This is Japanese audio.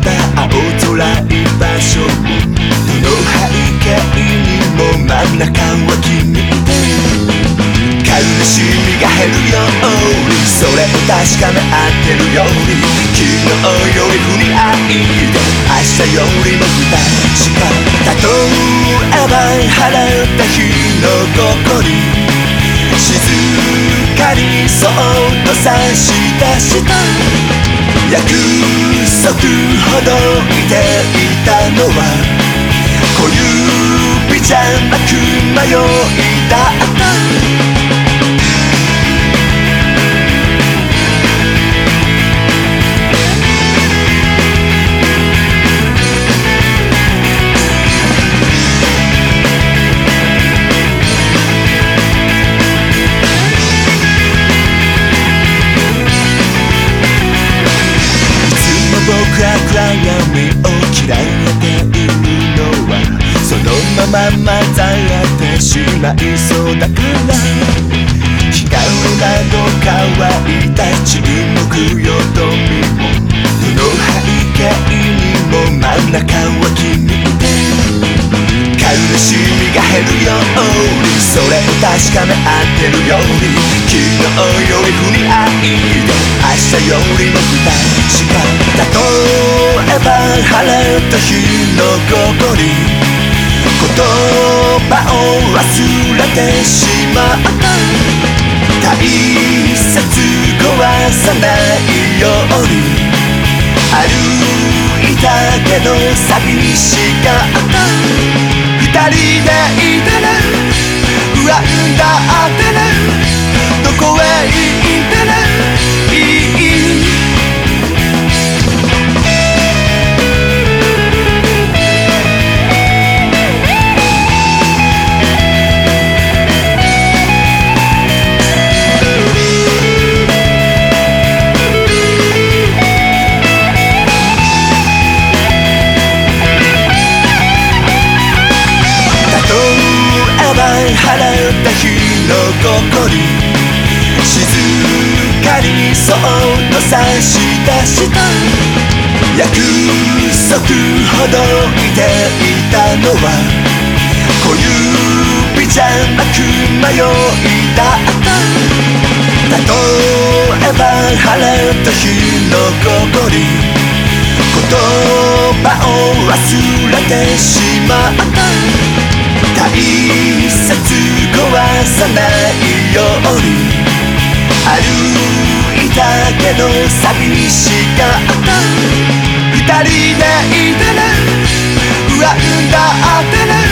た青空場所。どの背景にも真ん中は君めて。悲しみが減るように。それを確かめ合ってるように。昨日より振り合いで。明日よりも二確か例えば払った日のここに。静かにそっと差し出した。約束ほどいていたのは小指じゃなく迷いだった。まま混ざってしまいそうだから。日顔など乾いた沈黙よどみも。この背景にも真ん中は君。で苦しみが減るようにそれを確かめ合ってるより昨日より振り合いで明日よりも不確か例えば晴れた日の午後に。葉を忘れてしまった。大切壊さないように歩いた。けど寂しかった。二人でいた。らここに静かにそっと差し出した。約束ほどいていたのは小指じゃなく迷いだった例えば晴れた日のここに。言葉を忘れてしまった。さないように歩いたけど寂しかった。二人でいたね。恨んだってね。